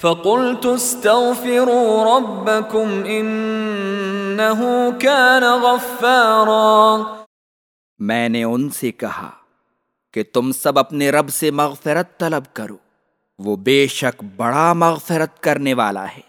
فقلت استغفروا ربكم انه كان غفارا. میں نے ان سے کہا کہ تم سب اپنے رب سے مغفرت طلب کرو، وہ بے شک بڑا مغفرت کرنے والا ہے۔